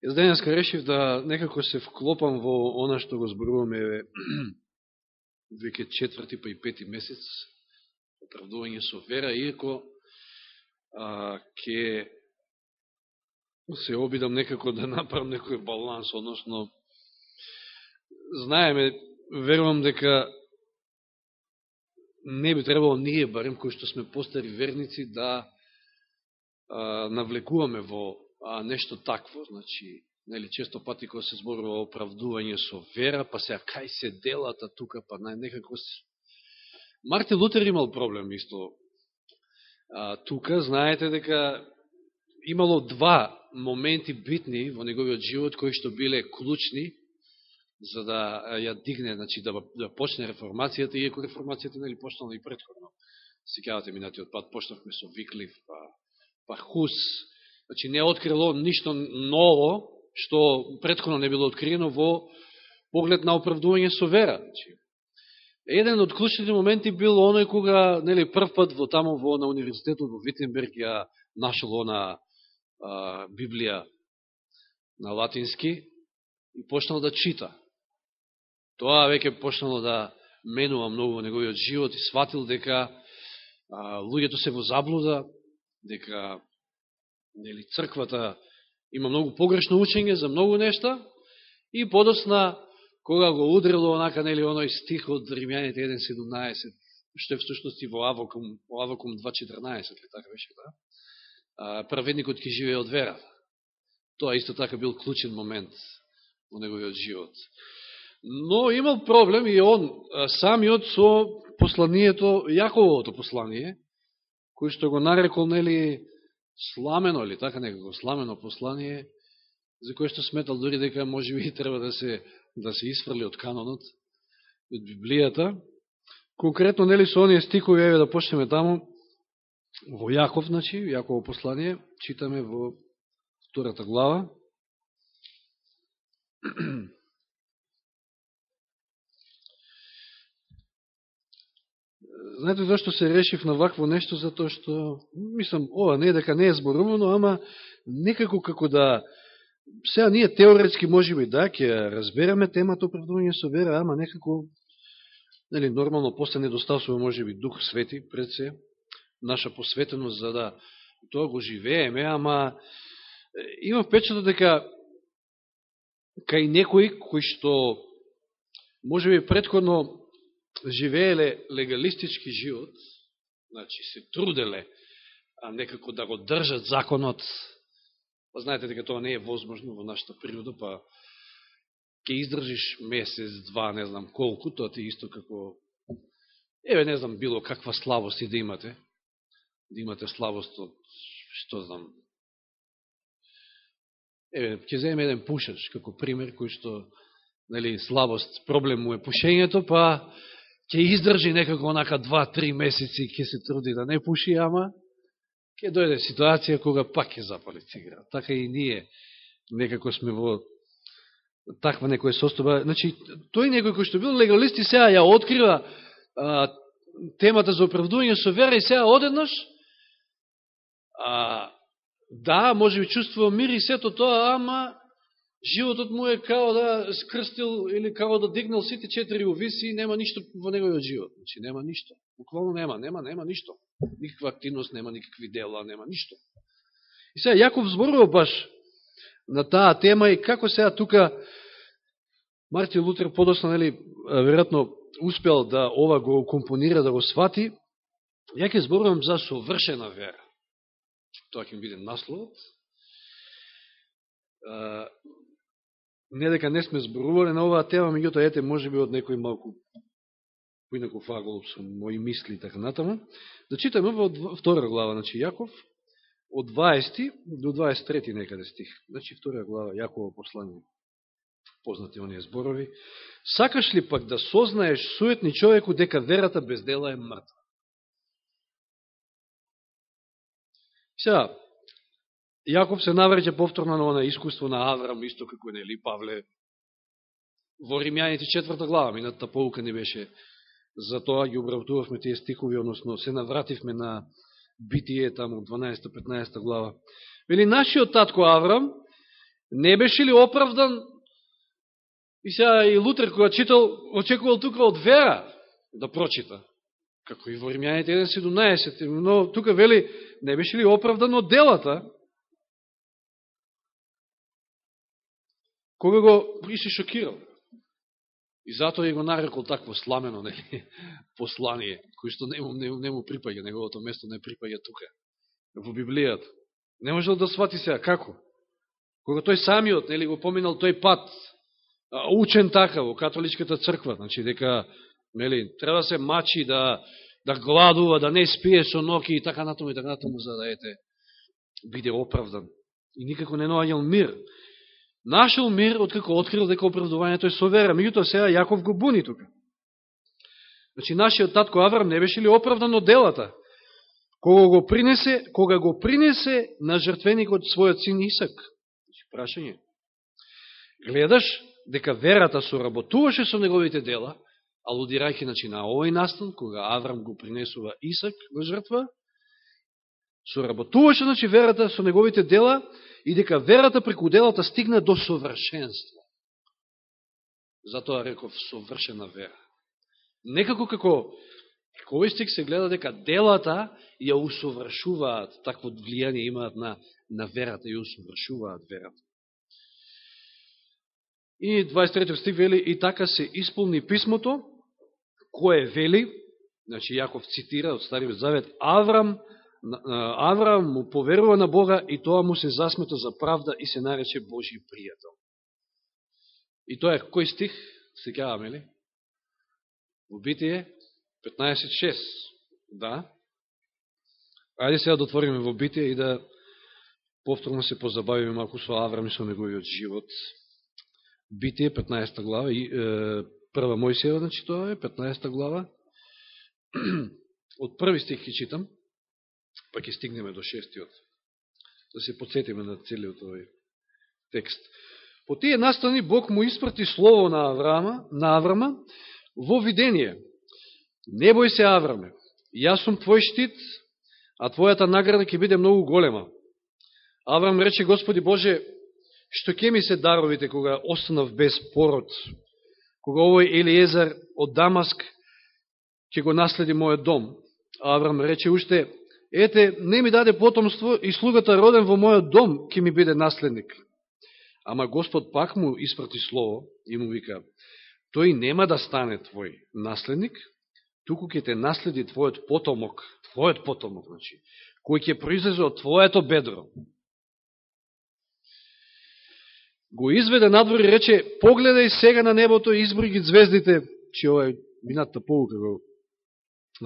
Јас денеска решив да некако се вклопам во она што го зборуваме веќе четврти па и пети месец, оправдување со вера, иако а, ке се обидам некако да направам некој баланс, односно, знаеме, верувам дека не би требало ние, барем кои што сме постари верници, да а, навлекуваме во а, нешто такво, значи, нели, често пати кога се зборува оправдување со вера, па се кај се делата тука, па некако се... Мартин Лутер имал проблем исто а, тука, знаете дека имало два моменти битни во неговиот живот, кои што биле клучни за да ја дигне, значи да, да почне реформацијата, иако реформацијата нели почнала и предходно. Секавате минатиот пат, почнавме со виклиф, па, па Хус, значи не открило ништо ново, што предходно не било откриено во поглед на оправдување со вера. Значи, еден од клучните моменти бил оној кога нели прв пат во тамо во на универзитетот во Витенберг ја нашол она а, Библија на латински и почнал да чита. Тоа веќе почнало да менува многу во неговиот живот и сватил дека а, луѓето се во заблуда, дека нели, црквата има многу погрешно учење за многу нешта и подосна кога го удрило онака нели оној стих од Римјаните 1.17, што е всушност и во Авакум, во Авакум 2.14, ли така беше, да? А, праведникот ки живее од верата. Тоа исто така бил клучен момент во неговиот живот. Но имал проблем и он самиот со посланието, Јаковото послание, кој што го нарекол, нели, сламено, или така некако, сламено послание, за кое што сметал дори дека може би треба да се, да се изфрли од канонот, од Библијата. Конкретно, нели, со оние стикови, еве да почнеме таму, во Јаков, значи, Јаково послание, читаме во втората глава. Знаете зашто се решив на вакво нешто? Затоа што, мислам, ова не е дека не е зборувано, ама некако како да... Сега ние теоретски може би да, ќе разбереме темата оправдување со вера, ама некако, нели, нормално после недостасува може би Дух Свети пред се, наша посветеност за да тоа го живееме, ама има впечатот дека кај некои кои што може би предходно живееле легалистички живот, значи се труделе а некако да го држат законот, па знаете дека тоа не е возможно во нашата природа, па ќе издржиш месец, два, не знам колку, тоа ти исто како, еве не знам, било каква славост и да имате, да имате славост од, што знам, еве, ќе земе еден пушач, како пример, кој што, нели, слабост, проблем му е пушењето, па ќе издржи некако онака два-три месеци, ќе се труди да не пуши, ама ќе дојде ситуација кога пак ќе запали цигара. Така и ние некако сме во таква некоја состоба. Значи, тој некој кој што бил легалист и сега ја открива а, темата за оправдување со вера и сега одеднаш а, да, може би чувствува мир и сето тоа, ама животот му е као да скрстил или као да дигнал сите четири увиси и нема ништо во неговиот живот. Значи нема ништо. Буквално нема, нема, нема ништо. Никаква активност, нема никакви дела, нема ништо. И сега Јаков зборува баш на таа тема и како сега тука Мартин Лутер подосна, нели, веројатно успел да ова го компонира, да го свати, ја ќе зборувам за совршена вера. Тоа ќе биде насловот не дека не сме зборували на оваа тема, меѓутоа ете, може би од некој малку поинако фагол со мои мисли и така натаму. Да читаме во втора глава, значи Јаков, од 20 до 23 некаде стих. Значи втора глава Јаково послание. Познати оние зборови. Сакаш ли пак да сознаеш суетни човеку дека верата без дела е мртва? Сега, Јаков се навреќа повторно на она искуство на Аврам, исто како нели Павле во Римјаните четврта глава, минатата полука не беше за тоа ги обработувавме тие стикови, односно се навративме на битие таму 12-15 глава. Вели, нашиот татко Аврам Не беше ли оправдан и сега и Лутер кога читал, очекувал тука од вера да прочита. Како и во Римјаните 1.17, но тука вели, не беше ли оправдан од делата, кога го и се шокирал. И затоа и го нарекол такво сламено нели, послание, кој што не, не, не му припаѓа, неговото место не припаѓа тука, во Библијата. Не можел да свати сега, како? Кога тој самиот, нели, го поминал тој пат, учен така во католичката црква, значи дека, нели, треба се мачи да, да гладува, да не спие со ноки и така натаму и така натаму, за да ете, биде оправдан. И никако не наоѓал мир нашел мир, откако открил дека оправдувањето е со вера. Меѓутоа сега Јаков го буни тука. Значи, нашиот татко Аврам не беше ли оправдан од делата? Кога го принесе, кога го принесе на жртвеникот својот син Исак? Значи, прашање. Гледаш дека верата соработуваше со неговите дела, алудирајќи значи, на овој настан, кога Аврам го принесува Исак на жртва, соработуваше значи, верата со неговите дела, и дека верата преку делата стигна до совршенство. Затоа реков совршена вера. Некако како, како овој стик се гледа дека делата ја усовршуваат, такво влијание имаат на, на верата, ја усовршуваат верата. И 23 стих вели, и така се исполни писмото, кое вели, значи Јаков цитира од Стариот Завет, Аврам Авраам му поверува на Бога и тоа му се засмета за правда и се нарече Божи пријател. И тоа е кој стих? Секаваме ли? Во Битие 15.6. Да. Ајде сега да отвориме во Битие и да повторно се позабавиме малку со Аврам и со неговиот живот. Битие 15 глава, и, е, прва Мојсева, значи тоа е, 15 глава. Од први стих ќе читам па ќе стигнеме до шестиот, да се подсетиме на целиот овој текст. По тие настани Бог му испрати слово на Аврама, на Аврама во видение. Не бој се, Авраме, јас сум твој штит, а твојата награда ќе биде многу голема. Аврам рече, Господи Боже, што ќе ми се даровите кога останав без пород, кога овој Елиезар од Дамаск ќе го наследи мојот дом. Аврам рече уште, ете, не ми даде потомство и слугата роден во мојот дом ќе ми биде наследник. Ама Господ пак му испрати слово и му вика, тој нема да стане твој наследник, туку ќе те наследи твојот потомок, твојот потомок, значи, кој ќе произлезе од твоето бедро. Го изведе надвор и рече, погледај сега на небото и изброи ги звездите, че ова е минатата полука го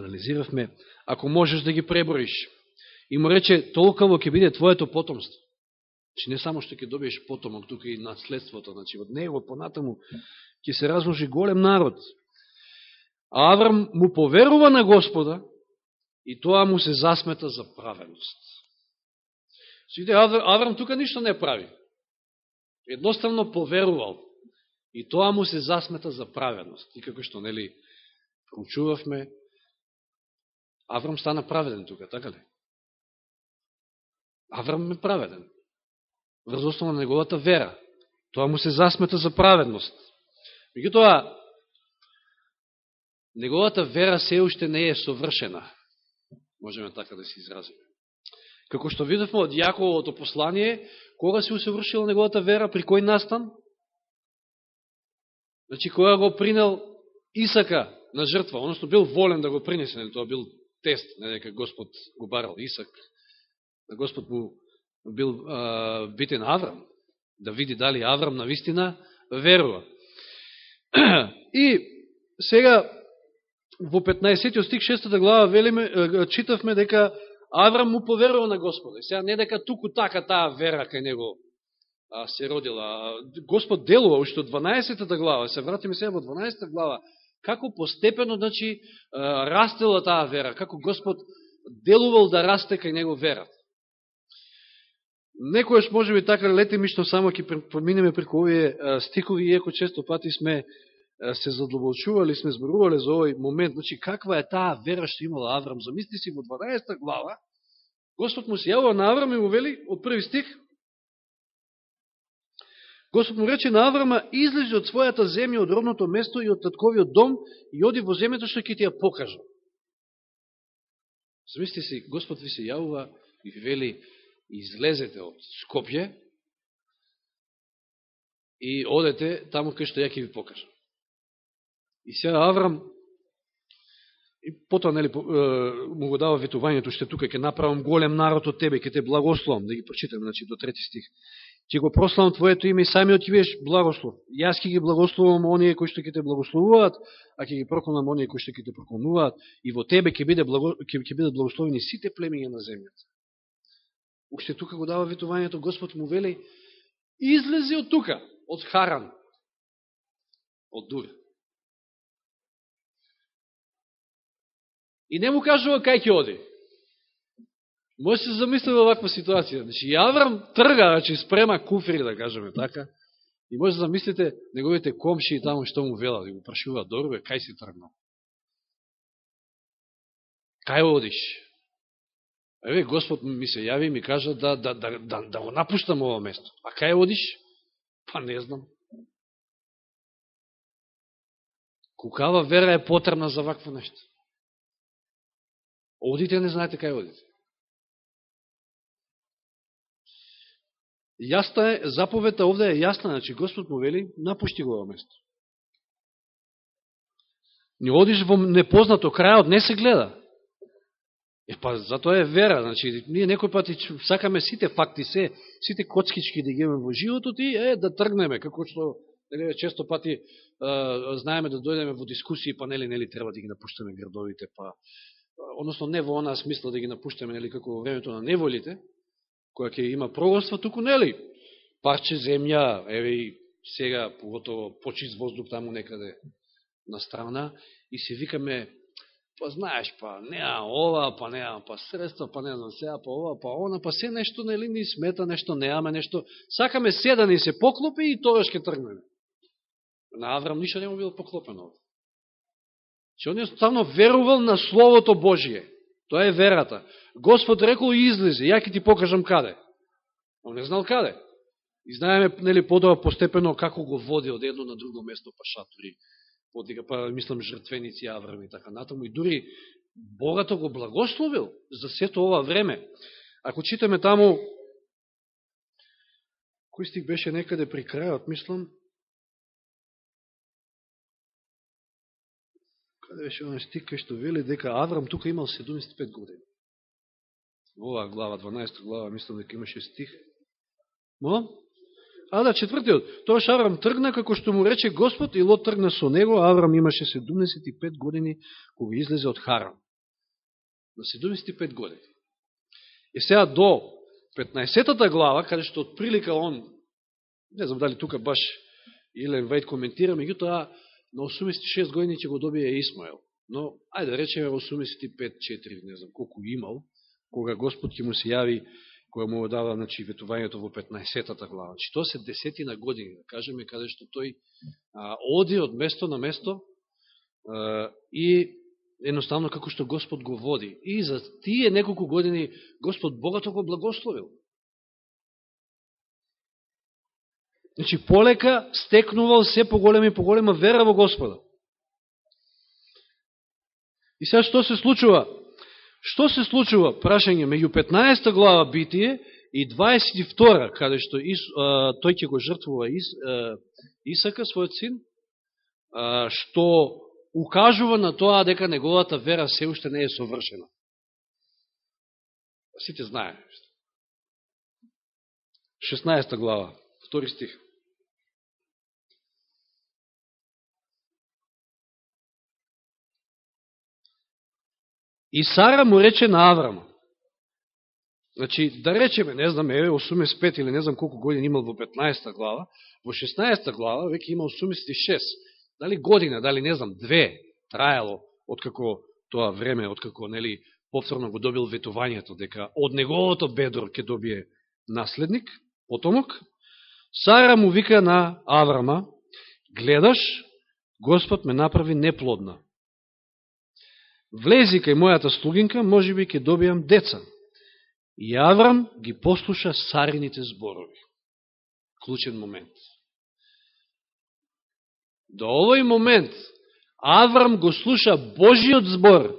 анализиравме, ако можеш да ги преброиш. И му рече, толкаво ќе биде твоето потомство. Значи не само што ќе добиеш потомок, тука и наследството, значи од него понатаму ќе се размножи голем народ. А Аврам му поверува на Господа и тоа му се засмета за правеност. Видите, значи, Аврам тука ништо не прави. Едноставно поверувал. И тоа му се засмета за праведност. И како што, нели, проучувавме, Аврам стана праведен тука, така ли? Аврам е праведен. Врз основа на неговата вера. Тоа му се засмета за праведност. Меѓутоа, неговата вера се уште не е совршена. Можеме така да се изразиме. Како што видовме од Јаковото послание, кога се усовршила неговата вера, при кој настан? Значи, кога го принел Исака на жртва, односно бил волен да го принесе, тоа бил тест, не дека Господ го барал Исак, да Господ му бил а, битен Аврам, да види дали Аврам на вистина верува. И сега во 15 стих 6 глава велиме, читавме дека Аврам му поверува на Господа. Сега не дека туку така таа вера кај него а, се родила. Господ делува уште од 12 глава. Се вратиме сега во 12 глава како постепено, значи, растела таа вера, како Господ делувал да расте кај него верат. Некојаш може би така летимишно само ќе поминеме преку овие стикови, иако често пати сме се задлобочували, сме зборували за овој момент, значи каква е таа вера што имала Аврам. Замисли си во 12 глава, Господ му се јавува на Аврам и му вели од први стих, Господ му рече на Аврама, излези од својата земја, од родното место и од татковиот дом и оди во земјата што ќе ти ја покажам. Замислите си, Господ ви се јавува и ви вели, излезете од Скопје и одете таму кај што ја ќе ви покажам. И сега Аврам, и потоа нели, му го дава ветувањето, што тука ќе направам голем народ од тебе, ќе те благословам, да ги прочитам, значи, до трети стих. Ќе го прославам Твоето име и самиот ќе биеш благослов. Јас ќе ги благословам оние кои што ќе те благословуваат, а ќе ги проклонам оние кои што ќе те проклонуваат, и во тебе ќе биде благо, ќе, ќе бидат благословени сите племиња на земјата. Уште тука го дава ветувањето, Господ му вели, излези од тука, од Харан, од Дур. И не му кажува кај ќе оди. Може се замисли оваква ваква ситуација. Значи, Јаврам трга, значи, спрема куфери, да кажеме така, и може да замислите неговите комши и таму што му велат, и го прашуваат, добро кај си тргнал? Кај одиш? Еве, Господ ми се јави и ми кажа да, да, да, да, да го напуштам ова место. А кај одиш? Па не знам. Кукава вера е потребна за вакво нешто. Одите, не знаете кај одите. Јаста е, заповета овде е јасна, значи Господ му вели, напушти го ова место. Не одиш во непознато, крајот не се гледа. Е, па, затоа е вера, значи, ние некој пати сакаме сите факти, се, сите коцкички да ги имаме во животот и е, да тргнеме, како што, нели, често пати е, знаеме да дојдеме во дискусии, па нели, нели, треба да ги напуштаме градовите, па односно не во онаа смисла да ги напуштаме, нели, како во времето на неволите, која ќе има прогонство, туку нели, парче земја, еве и сега, поготово почист воздух таму некаде на страна, и се викаме, па знаеш, па неа ова, па неа, па средства, па не знам сега, па ова, па она, па се нешто, нели, ни смета, нешто неаме, нешто, сакаме се да ни се поклопи и тоа ќе тргнеме. На Аврам ништо не му било поклопено. Че он jednostavno верувал на Словото Божие. Тоа е верата. Господ рекол излезе, ја ќе ти покажам каде. Он не знал каде. И знаеме, нели, подава постепено како го води од едно на друго место, па шатори, подига, па мислам жртвеници, Аврам и така натаму. И дури Богато го благословил за сето ова време. Ако читаме таму, кој стих беше некаде при крајот, мислам, Каде беше оној стик кај што вели дека Аврам тука имал 75 години. Во оваа глава, 12 глава, мислам дека имаше стих. Мо? А да, четвртиот. Тоа Аврам тргна како што му рече Господ и Лот тргна со него. Аврам имаше 75 години кога излезе од Харам. На 75 години. И сега до 15-та глава, каде што од прилика он, не знам дали тука баш Илен Вајд коментира, меѓутоа на 86 години ќе го добие Исмаел. Но, ајде да речеме 85-4, не знам колку имал, кога Господ ќе му се јави, која му дава значи, ветувањето во 15-тата глава. Значи, тоа се десетина години, да кажеме, каде што тој а, оди од место на место а, и едноставно како што Господ го води. И за тие неколку години Господ богато го благословил. Значи, полека стекнувал се поголема и поголема вера во Господа. И сега што се случува? Што се случува, прашање, меѓу 15 глава Битие и 22, каде што Ис, а, тој ќе го жртвува Ис, а, Исака, својот син, а, што укажува на тоа дека неговата вера се уште не е совршена. Сите знае. 16 глава, втори стих. И Сара му рече на Аврама. Значи, да речеме, не знам, еве, 85 или не знам колку години имал во 15 глава, во 16 глава веќе има 86. Дали година, дали не знам, две трајало, откако тоа време, откако, нели, повторно го добил ветувањето, дека од неговото бедро ќе добие наследник, потомок, Сара му вика на Аврама, гледаш, Господ ме направи неплодна. Влези кај мојата слугинка, може би ќе добијам деца. И Аврам ги послуша сарините зборови. Клучен момент. До овој момент Аврам го слуша Божиот збор,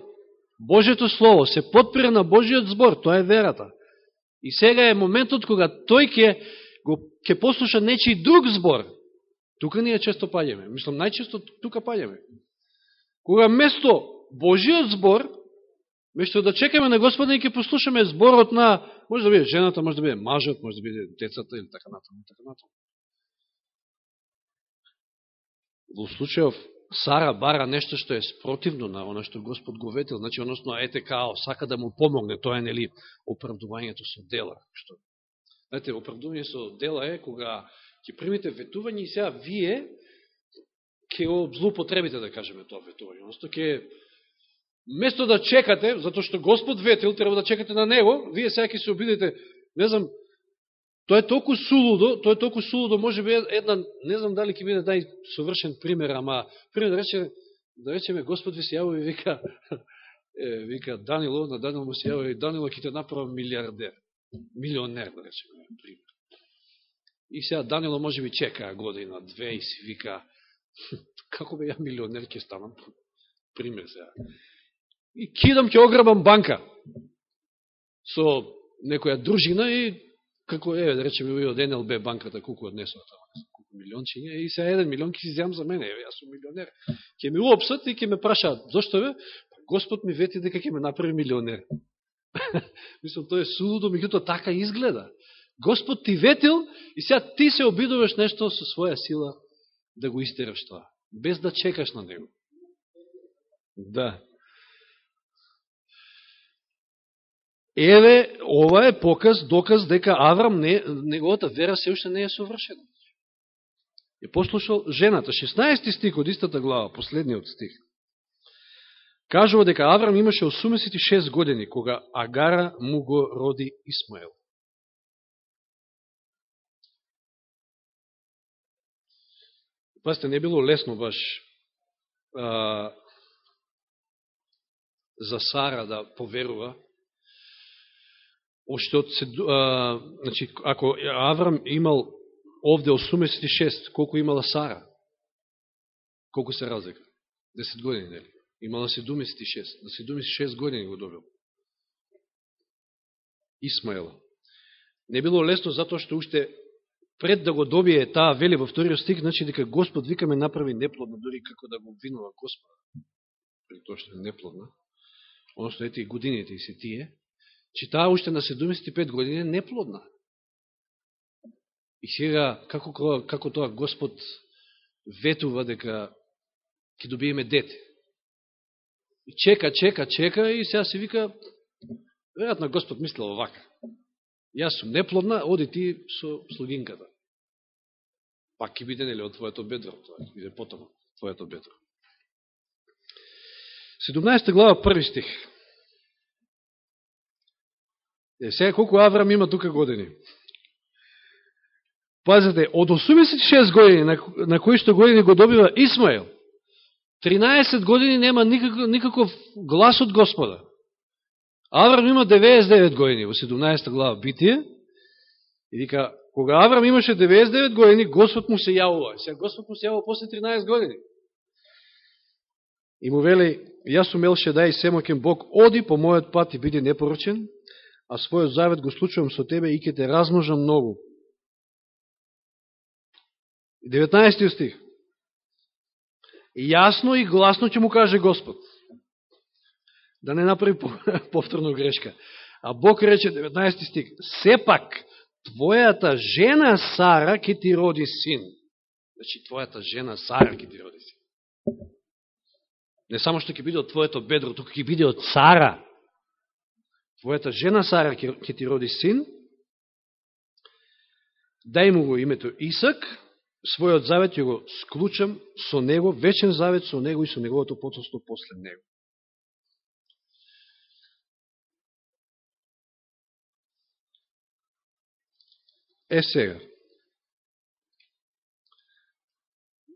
Божето Слово, се подпира на Божиот збор, тоа е верата. И сега е моментот кога тој ќе го ќе послуша нечи друг збор. Тука ние често паѓаме. Мислам, најчесто тука паѓаме. Кога место Божиот збор, мешто да чекаме на Господа и ќе послушаме зборот на, може да биде жената, може да биде мажот, може да биде децата или така натаму, така натаму. Во случајов Сара бара нешто што е спротивно на она што Господ го ветил, значи, односно, ете као, сака да му помогне, тоа е, нели, оправдувањето со дела. Што, знаете, оправдување со дела е кога ќе примите ветување и сега вие ќе го злоупотребите, да кажеме, тоа ветување. Односто, ќе, место да чекате, затоа што Господ ветил, треба да чекате на Него, вие сега ќе се обидете, не знам, Тоа е толку сулудо, тоа е толку сулудо, може би една, не знам дали ќе биде најсовршен пример, ама пример да речеме, да речеме Господ ви се јава и вика, е, вика Данило, на Данило му се јава и Данило ќе те направа милиардер, милионер, да речеме, пример. И сега Данило може би чека година, две и си вика, како бе ја милионер ќе станам, пример сега. И кидам ќе ограбам банка со некоја дружина и како е, да речеме, ви од НЛБ банката, колку однесува тоа, колку милиончиња, и се еден милион ќе си земам за мене, еве, јас сум милионер. Ке ми уопсат и ќе ме прашаат, зошто бе? Па Господ ми вети дека ќе ме направи милионер. Мислам, тоа е сулудо, меѓутоа така изгледа. Господ ти ветил и сега ти се обидуваш нешто со своја сила да го истераш тоа, без да чекаш на него. Да. Еве, ова е показ, доказ дека Аврам, не, неговата вера се уште не е совршена. Е послушал жената. 16 стих од истата глава, последниот стих. Кажува дека Аврам имаше 86 години, кога Агара му го роди Исмаел. Пасте, не било лесно баш а, за Сара да поверува уште од а, значи, ако Аврам имал овде 86, колку имала Сара? Колку се разлика? 10 години, нели? Имала 76. На 76 години го добил. Исмаела. Не било лесно затоа што уште пред да го добие таа вели во вториот стих, значи дека Господ викаме направи неплодна, дори како да го обвинува Господа. При тоа што е неплодна. Односно, и годините и се тие че таа уште на 75 години е неплодна. И сега, како, како тоа Господ ветува дека ќе добиеме дете. И чека, чека, чека и сега се вика, веројатно Господ мислил овака. Јас сум неплодна, оди ти со слугинката. Пак ќе биде нели од твоето бедро, тоа ќе биде потомо твоето бедро. 17 глава, први стих. Е, сега колку Аврам има тука години? Пазете, од 86 години, на, на кои што години го добива Исмаел, 13 години нема никаков, никаков глас од Господа. Аврам има 99 години во 17 глава Битие. И вика, кога Аврам имаше 99 години, Господ му се јавува. Сега Господ му се јавува после 13 години. И му вели, јас сум Елше дај семокен Бог, оди по мојот пат и биди непорочен, а својот завет го случувам со тебе и ќе те размножам многу. 19 стих. Јасно и гласно ќе му каже Господ. Да не направи повторно грешка. А Бог рече, 19 стих, сепак, твојата жена Сара ќе ти роди син. Значи, твојата жена Сара ќе ти роди син. Не само што ќе биде од твоето бедро, туку ќе биде од Сара твојата жена Сара ќе, ти роди син, дај му го името Исак, својот завет ќе го склучам со него, вечен завет со него и со неговото потоство после него. Е сега.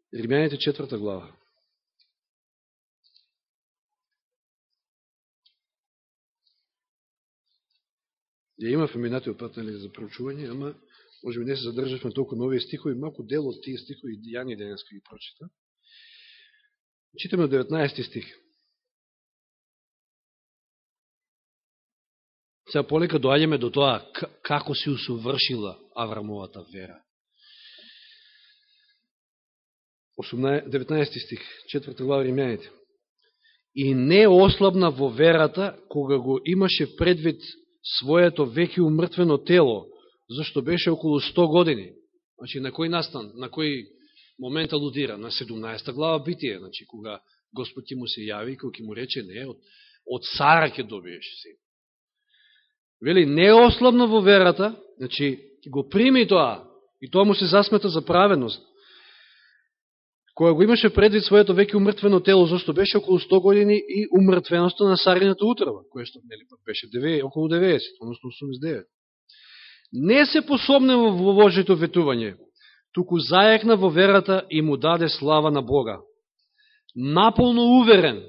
Римјаните четврта глава. Ја имавме минатиот пат нали, за проучување, ама може би не се задржавме толку нови стихови, малку дел од тие стихови Јани денеска ги прочита. Читаме 19 стих. Сега полека доаѓаме до тоа како се усовршила Аврамовата вера. 19 стих, 4 глава Римјаните. И не ослабна во верата, кога го имаше предвид своето веќе умртвено тело, зашто беше околу 100 години. Значи, на кој настан, на кој момент алудира? На 17 глава Битие, значи, кога Господ ќе му се јави, кога ќе му рече, не, од, од Сара ќе добиеш си. Вели, не ослабна во верата, значи, го прими тоа, и тоа му се засмета за праведност која го имаше предвид своето веќе умртвено тело, зашто беше околу 100 години и умртвеноста на Сарината утрава, која што нели, па беше 9, околу 90, односно 89. Не се пособне во Божето ветување, туку зајакна во верата и му даде слава на Бога. Наполно уверен,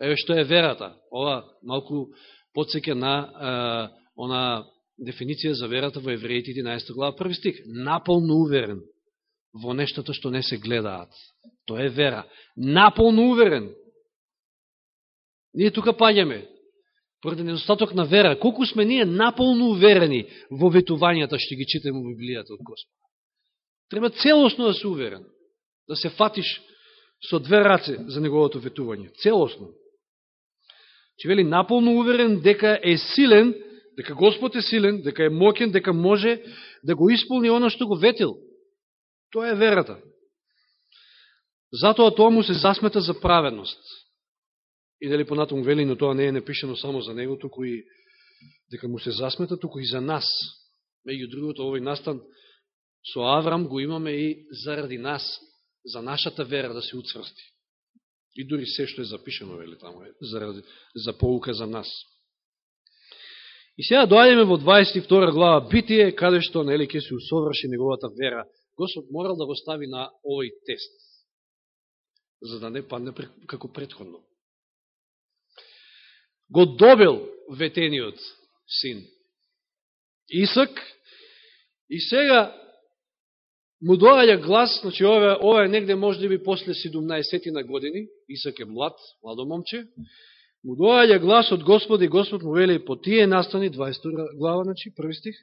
еве што е верата, ова малку подсеке на е, она дефиниција за верата во Евреите 11 глава, 1 стих. Наполно уверен во нештото што не се гледаат. Тоа е вера. Наполно уверен. Ние тука паѓаме. Поради недостаток на вера. Колку сме ние наполно уверени во ветувањата што ги читаме во Библијата од Господа. Треба целосно да се уверен. Да се фатиш со две раце за неговото ветување. Целосно. Че вели наполно уверен дека е силен, дека Господ е силен, дека е мокен, дека може да го исполни оно што го ветил. Тоа е верата. Затоа тоа му се засмета за праведност. И дали понатаму вели, но тоа не е напишено само за него, туку и дека му се засмета, туку и за нас. Меѓу другото, овој настан со Аврам го имаме и заради нас, за нашата вера да се уцврсти. И дури се што е запишено, вели таму, е, заради, за поука за нас. И сега доаѓаме во 22 глава Битие, каде што, нели, ке се усоврши неговата вера Господ морал да го стави на овој тест, за да не падне како предходно. Го добил ветениот син Исак и сега му доаѓа глас, значи ова, ова е негде може да би после 17 на години, Исак е млад, младо момче, му доаѓа глас од Господ и Господ му вели по тие настани, 20 глава, значи, први стих,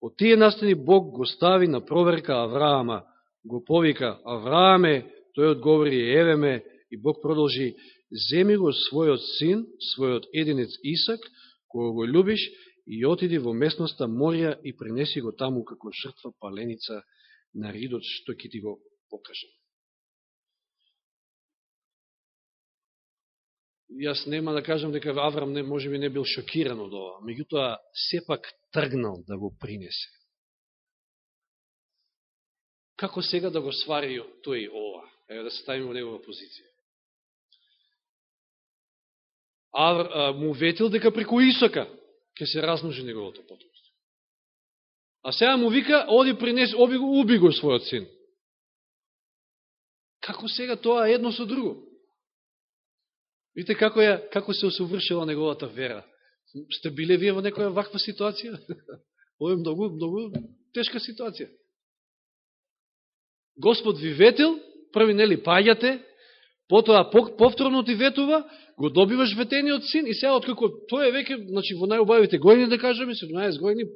по тие настани Бог го стави на проверка Авраама, го повика Аврааме, тој одговори Евеме и Бог продолжи земи го својот син, својот единец Исак, кој го любиш, и отиди во местноста Морија и пренеси го таму како жртва паленица на ридот што ќе ти го покажам. Јас нема да кажам дека Аврам не, може би не бил шокиран од ова, меѓутоа сепак тргнал да го принесе. Како сега да го свари тој ова? Ева да се ставим во негова позиција. Авр, а, му ветил дека преку Исака ќе се размножи неговото потомство. А сега му вика, оди принес, оби го, уби го својот син. Како сега тоа едно со друго? Видите како, ја, како се осовршила неговата вера. Сте биле вие во некоја ваква ситуација? Ова е многу, многу тешка ситуација. Господ ви ветил, први нели паѓате, потоа повторно ти ветува, го добиваш ветениот син и сега откако тој е веќе, значи во најубавите години да кажеме, 17 години,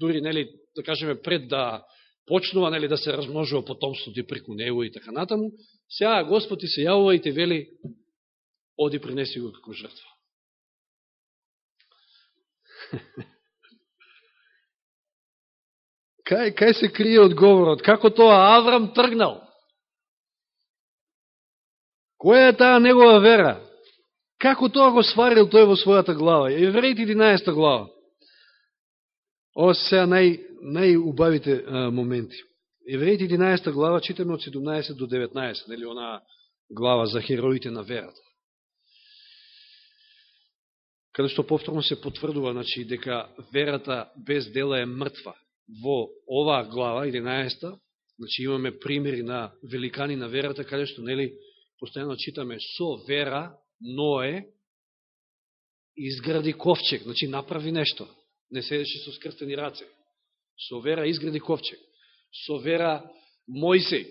дури нели да кажеме пред да почнува нели да се размножува потомството и преку него и така натаму, сега Господ ти се јавува и те вели оди принеси го како жртва. кај, кај се крие одговорот? Како тоа Аврам тргнал? Која е таа негова вера? Како тоа го сварил тој во својата глава? Евреите 11 глава. Ова се сега нај, најубавите а, моменти. Евреите 11 глава читаме од 17 до 19, нели она глава за хероите на верата каде што повторно се потврдува значи, дека верата без дела е мртва. Во оваа глава, 11 значи, имаме примери на великани на верата, каде што нели, постојано читаме со вера Ное изгради ковчег, значи направи нешто, не седеше со скрстени раце. Со вера изгради ковчег. Со вера Мојсей,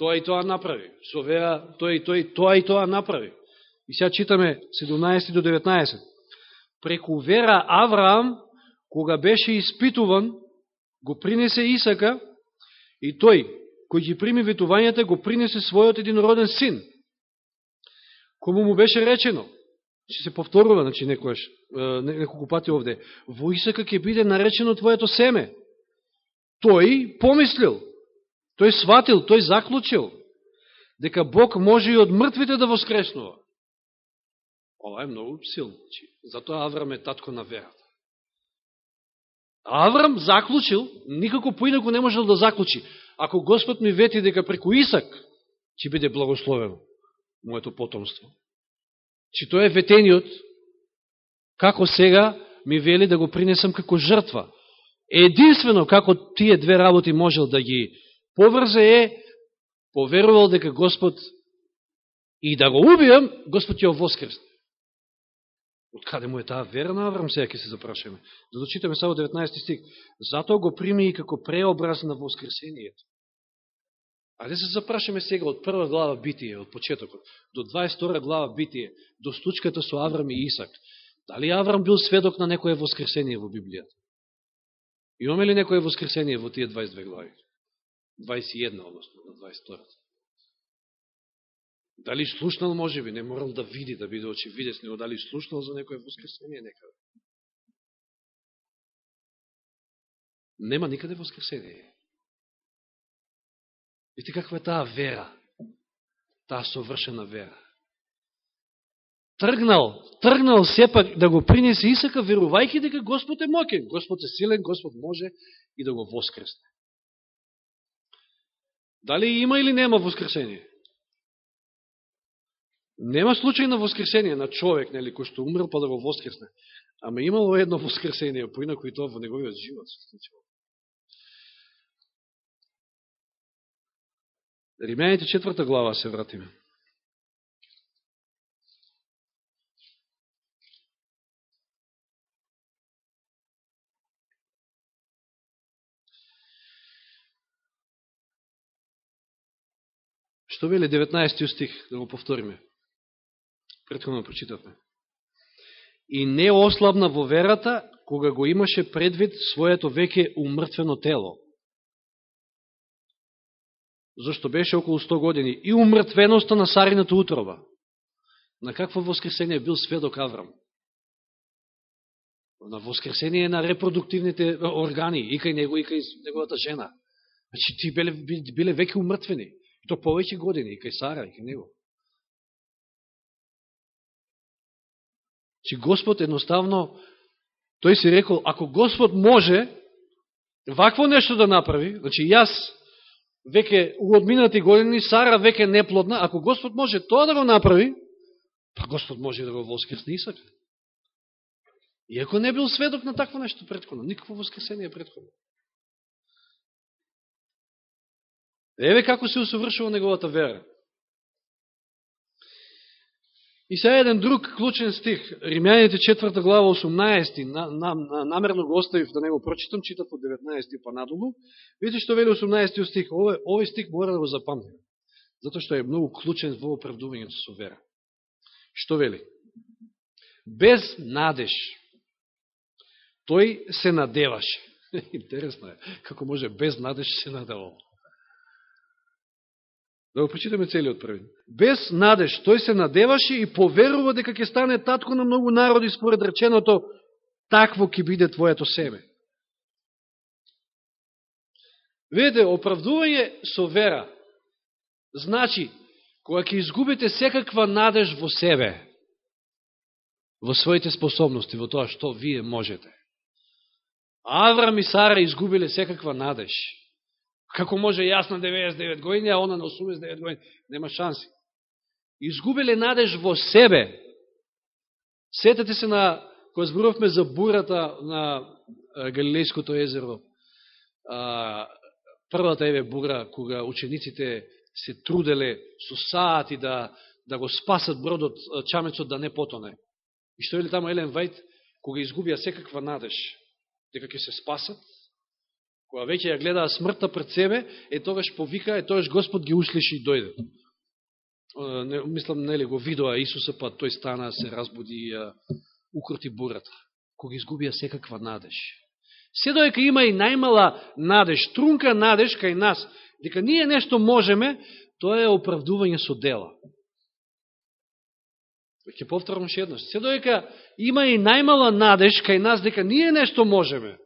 Тоа и тоа направи. Со вера, тоа и тоа и тоа и тоа направи. И сега читаме 17 до 19. Преку вера Авраам, кога беше испитуван, го принесе Исака и тој, кој ги прими ветувањата, го принесе својот единороден син. Кому му беше речено, ќе се повторува, значи некојаш, неколку пати овде, во Исака ќе биде наречено твоето семе. Тој помислил, тој сватил, тој заклучил, дека Бог може и од мртвите да воскреснува. Ова е многу силно. Значи. Затоа Аврам е татко на верата. Аврам заклучил, никако поинако не можел да заклучи. Ако Господ ми вети дека преку Исак ќе биде благословено моето потомство, че тој е ветениот, како сега ми вели да го принесам како жртва. Единствено како тие две работи можел да ги поврзе е поверувал дека Господ и да го убијам, Господ ќе воскресне. Од каде му е таа вера на Аврам, сега ќе се запрашаме. Да дочитаме само 19 стих. Затоа го прими и како преобраз на воскресението. Ајде да се запрашаме сега од прва глава Битие, од почетокот, до 22 глава Битие, до стучката со Аврам и Исак. Дали Аврам бил сведок на некое воскресение во Библијата? Имаме ли некое воскресение во тие 22 глави? 21, односно, на 22. Дали слушнал, може би, не морал да види, да биде очевидец, него дали слушнал за некое воскресение некаде. Нема никаде воскресение. Видите каква е таа вера, таа совршена вера. Тргнал, тргнал сепак да го принесе Исака, верувајќи дека Господ е мокен, Господ е силен, Господ може и да го воскресне. Дали има или нема воскресение? Нема случај на воскресение на човек, нели, кој што умрел па да го воскресне. Ама имало едно воскресение, поинако и тоа во неговиот живот Римејаните четврта глава се вратиме. Што вели 19 стих, да го повториме. Предходно прочитавме. И не ослабна во верата, кога го имаше предвид своето веќе умртвено тело. Зашто беше околу 100 години. И умртвеността на Сарината утроба. На какво воскресение бил сведок Аврам? На воскресение на репродуктивните органи, и кај него, и кај неговата жена. Значи, ти биле, биле веќе умртвени. И то повеќе години, и кај Сара, и кај него. Че Господ едноставно, тој си рекол, ако Господ може вакво нешто да направи, значи јас веќе у одминати години, Сара веќе неплодна, ако Господ може тоа да го направи, па Господ може да го воскресне Исак. Иако не бил сведок на такво нешто предходно, никакво воскресение предходно. Еве како се усовршува неговата вера. И сега еден друг клучен стих, Римјаните 4 глава 18, на, на, на, намерно го оставив да не го прочитам, читав од 19 па надолу. Видите што вели 18 стих, овој, овој стих мора да го запамнем, затоа што е многу клучен во оправдувањето со вера. Што вели? Без надеж. Тој се надеваше. Интересно е, како може без надеж се надевало. Да го прочитаме целиот првин. Без надеж, тој се надеваше и поверува дека ќе стане татко на многу народи според реченото такво ќе биде твоето семе. Видете, оправдување со вера. Значи, кога ќе изгубите секаква надеж во себе, во своите способности, во тоа што вие можете. Аврам и Сара изгубиле секаква надеж. Како може јас на 99 години, а она на 89 години? Нема шанси. Изгубиле надеж во себе. Сетете се на, која зборувавме за бурата на Галилејското езеро, првата еве бура, кога учениците се труделе со саати да, да го спасат бродот, чамецот да не потоне. И што е ли тамо Елен Вајт, кога изгубија секаква надеж дека ќе се спасат, Кога веќе ја гледаа смртта пред себе, е тогаш повика, е тогаш Господ ги услиши и дојде. Не, мислам, нели, го видоа Исуса, па тој стана, се разбуди и укрути бурата. Кога изгубија секаква надеж. Се доека има и најмала надеж, трунка надеж кај нас, дека ние нешто можеме, тоа е оправдување со дела. Ќе повторам ше едно. Се доека има и најмала надеж кај нас дека ние нешто можеме,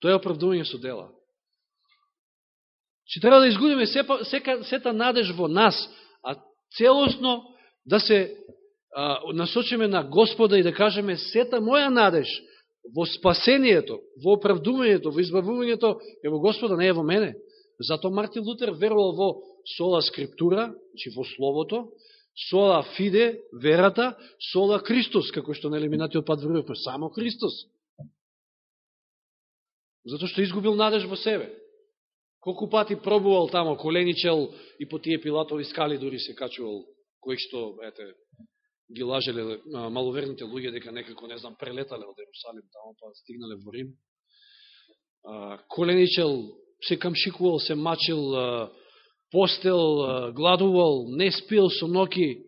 тоа е оправдување со дела. Че треба да изгубиме сека, сета надеж во нас, а целосно да се а, насочиме на Господа и да кажеме сета моја надеж во спасението, во оправдувањето, во избавувањето е во Господа, не е во мене. Зато Мартин Лутер верувал во сола скриптура, значи во Словото, сола фиде, верата, сола Христос, како што на елиминатиот пат верувавме, само Христос. Зато што изгубил надеж во себе. Колку пати пробувал тамо, коленичел и по тие пилатови скали дури се качувал, кои што, ете, ги лажеле маловерните луѓе дека некако, не знам, прелетале од Ерусалим тамо, па стигнале во Рим. Коленичел се камшикувал, се мачил, постел, гладувал, не спил со ноки.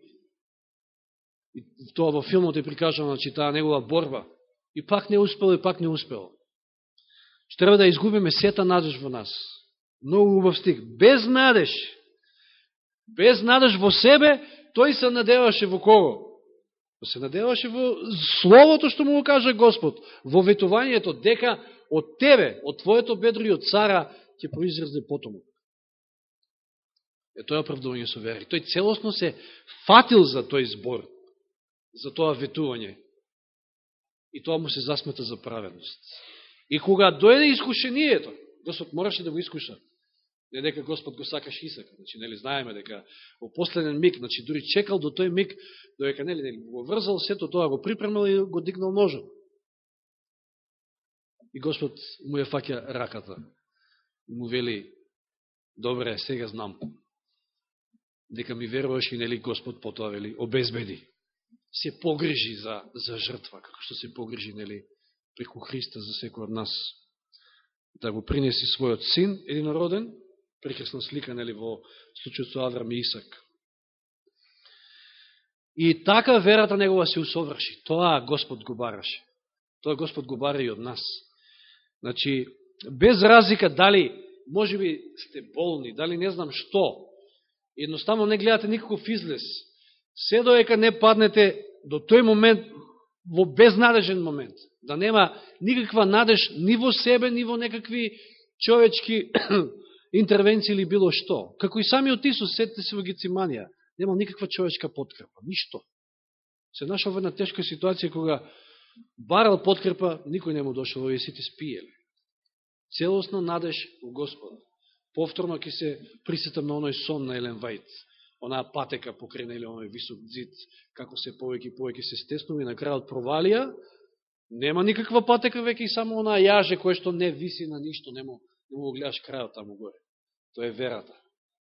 И тоа во филмот е прикажано, значи, таа негова борба. И пак не успел, и пак не успел. Што треба да изгубиме сета надеж во нас. Многу убав стих. Без надеж, без надеж во себе, тој се надеваше во кого? Се надеваше во Словото што му го каже Господ, во ветувањето, дека од тебе, од твоето бедро и од цара, ќе произразне потомок. Е, тоа е оправдување со вера. Тој целосно се фатил за тој збор, за тоа ветување. И тоа му се засмета за праведност. И кога дојде искушението, Господ мораше да го искуша. Не дека Господ го сакаш Исака. Значи, нели, знаеме дека во последен миг, значи, дури чекал до тој миг, додека, нели, нели, го врзал сето тоа, го припремил и го дигнал ножом. И Господ му ја фаќа раката. Му вели, добре, сега знам. Дека ми веруваш и, нели, Господ потоа вели, обезбеди. Се погрижи за, за жртва, како што се погрижи, нели, преку Христа за секој од нас да го принеси својот син единороден, прекрасна слика нели, во случајот со Аврам и Исак. И така верата негова се усоврши. Тоа Господ го бараше. Тоа Господ го бара и од нас. Значи, без разлика дали може би сте болни, дали не знам што, едноставно не гледате никаков излез, се доека не паднете до тој момент, во безнадежен момент, да нема никаква надеж ни во себе, ни во некакви човечки интервенција или било што. Како и самиот Исус, сетите се во Гециманија, нема никаква човечка подкрепа, ништо. Се нашал во една тешка ситуација кога барал подкрепа, никој не му дошол, овие сите спиеле. Целосно надеж во Господ. Повторно ќе се присетам на оној сон на Елен Вајт, онаа патека покренели оној висок дзид, како се повеќе и повеќе се стеснува и на крајот провалија, нема никаква патека, веќе и само онаа јаже кое што не виси на ништо, нема не му гледаш крајот таму горе. Тоа е верата.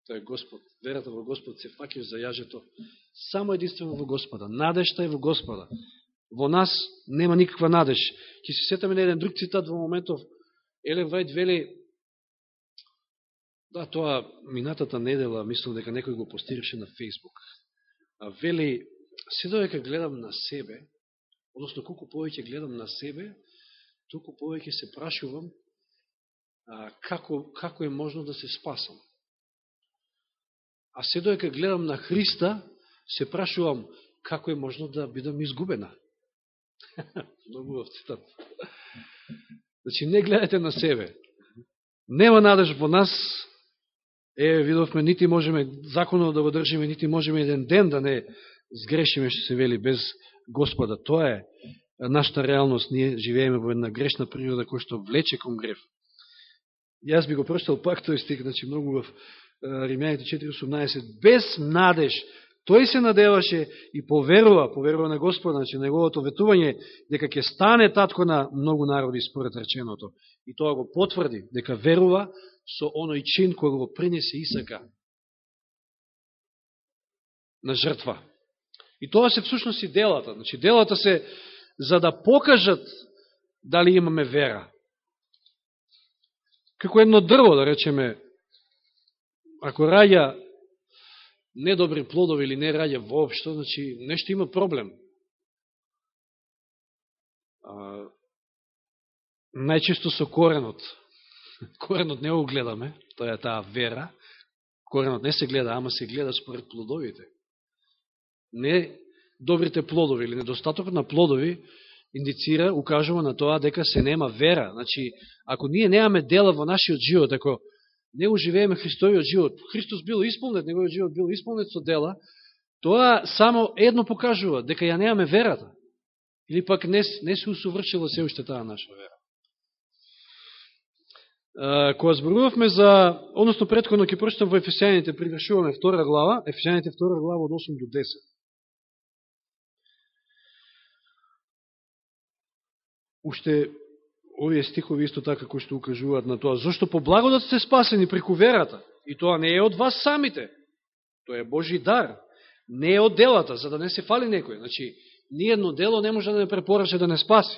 Тоа е Господ. Верата во Господ се факиш за јажето само единствено во Господа. Надежта е во Господа. Во нас нема никаква надеж. Ке се сетаме на еден друг цитат во моментов. Елен Вајд вели, да, тоа минатата недела, мислам дека некој го постираше на Фейсбук. А вели, се додека гледам на себе, односно колку повеќе гледам на себе, толку повеќе се прашувам како, како е можно да се спасам. А се доека гледам на Христа, се прашувам како е можно да бидам изгубена. Многу в цитат. Значи, не гледате на себе. Нема надеж во нас. Е, видовме, нити можеме законно да го држиме, нити можеме еден ден да не сгрешиме, што се вели, без Господа. Тоа е нашата реалност. Ние живееме во една грешна природа која што влече кон греф. Јас би го прочитал пак тој стих, значи многу в Римјаните 4.18. Без надеж, тој се надеваше и поверува, поверува на Господа, значи неговото ветување, дека ќе стане татко на многу народи според реченото. И тоа го потврди, дека верува со оној чин кој го принесе Исака на жртва. И тоа се всушност и делата. Значи, делата се за да покажат дали имаме вера како едно дрво, да речеме, ако раѓа недобри плодови или не раѓа воопшто, значи нешто има проблем. А, најчесто со коренот. Коренот не го гледаме, тоа е таа вера. Коренот не се гледа, ама се гледа според плодовите. Не добрите плодови или недостаток на плодови индицира, укажува на тоа дека се нема вера. Значи, ако ние немаме дела во нашиот живот, ако не оживееме Христовиот живот, Христос бил исполнет, неговиот живот бил исполнет со дела, тоа само едно покажува, дека ја немаме верата. Или пак не, не се усовршила се уште таа наша вера. Кога зборувавме за, односно предходно ќе прочитам во Ефесијаните, пригашуваме втора глава, Ефесијаните втора глава од 8 до 10. Уште овие стихови исто така кои што укажуваат на тоа. Зошто по благодат сте спасени преку верата. И тоа не е од вас самите. Тоа е Божи дар. Не е од делата, за да не се фали некој. Значи, ниедно дело не може да не препораше да не спаси.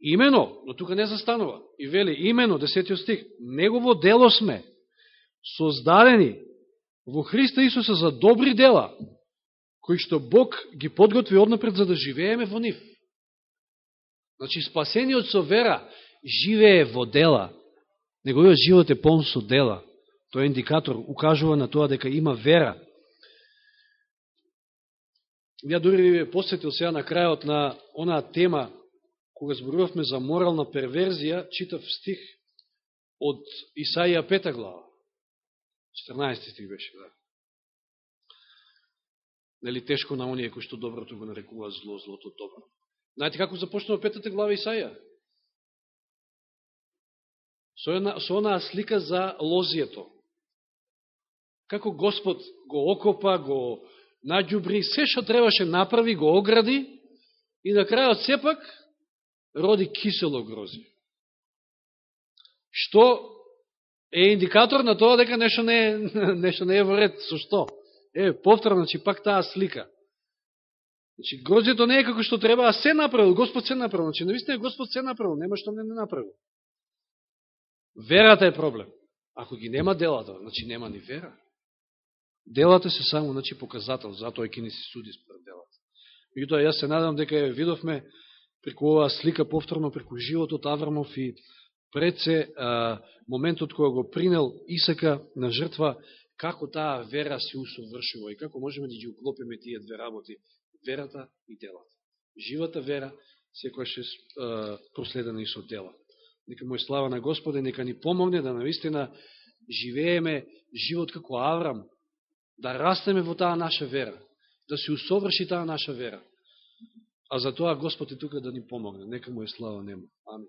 Имено, но тука не застанува. И вели, имено, десетиот стих, негово дело сме создадени во Христа Исуса за добри дела, кои што Бог ги подготви однапред за да живееме во нив. Значи, спасениот со вера живее во дела. Неговиот живот е полн со дела. Тој индикатор, укажува на тоа дека има вера. Ја дори ви посетил сега на крајот на онаа тема, кога зборувавме за морална перверзија, читав стих од Исаија 5 глава. 14 стих беше, да. Нели тешко на оние кои што доброто го нарекува зло, злото добро. Знаете како започнува петата глава Исаја? Со, една, со онаа слика за лозието. Како Господ го окопа, го наѓубри, се што требаше направи, го огради и на крајот сепак роди кисело грози. Што е индикатор на тоа дека нешто не нешто не е во ред. Со што? Е, повторно, значи, пак таа слика. Значи, грозјето не е како што треба, а се направил, Господ се направил. Значи, навистина Господ се направил, нема што не не направил. Верата е проблем. Ако ги нема делата, значи нема ни вера. Делата се само значи, показател, затоа ќе ни се суди според делата. Меѓутоа, јас се надам дека ја видовме преку оваа слика повторно преку животот Аврамов и пред се а, моментот кога го принел Исака на жртва, како таа вера се усовршува и како можеме да ги уклопиме тие две работи верата и делата. Живата вера секоја ше проследена и со дела. Нека му е слава на Господе, нека ни помогне да наистина живееме живот како Аврам, да растеме во таа наша вера, да се усоврши таа наша вера. А за тоа Господ е тука да ни помогне. Нека му е слава нему. Амин.